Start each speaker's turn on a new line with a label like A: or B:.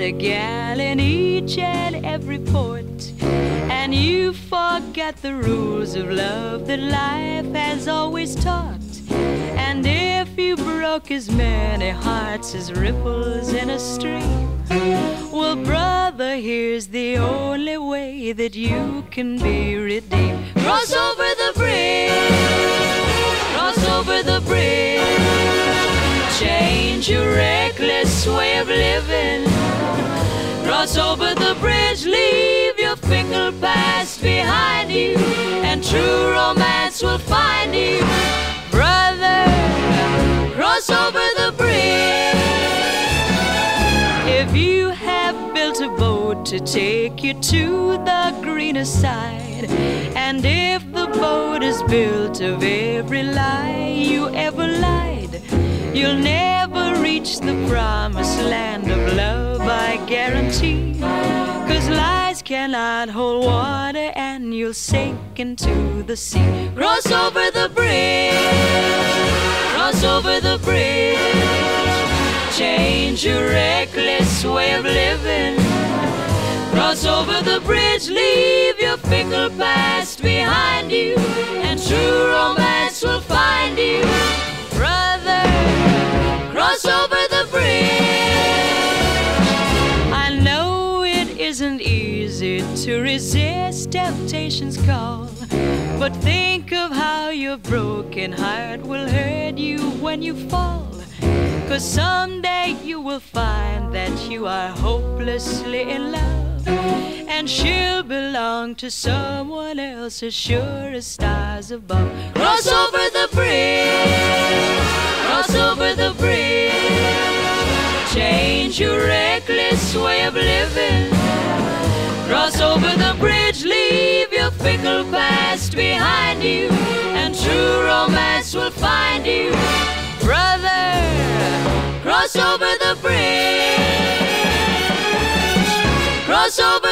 A: a gal in each and every port. And you forget the rules of love that life has always taught. And if you broke as many hearts as ripples in a stream, well, brother, here's the only way that you can be redeemed. Cross over the bridge, cross over the bridge, change your reckless way of living. Cross over the bridge, leave your fickle past behind you, and true romance will find you. Brother, cross over the bridge. If you have built a boat to take you to the greener side, and if the boat is built of every lie you ever lied, you'll never reach the promised land of love, I guarantee. Cause lies cannot hold water, and you'll sink into the sea. Cross over the bridge, cross over the bridge. Change your reckless way of living. Cross over the bridge, leave your fickle past behind you, and true easy to resist temptation's call. But think of how your broken heart will hurt you when you fall. Cause someday you will find that you are hopelessly in love. And she'll belong to someone else as sure as stars above. Cross over the bridge, cross over the bridge. Change your reckless way of living. Fickle past behind you, and true romance will find you. Brother, cross over the bridge. Cross over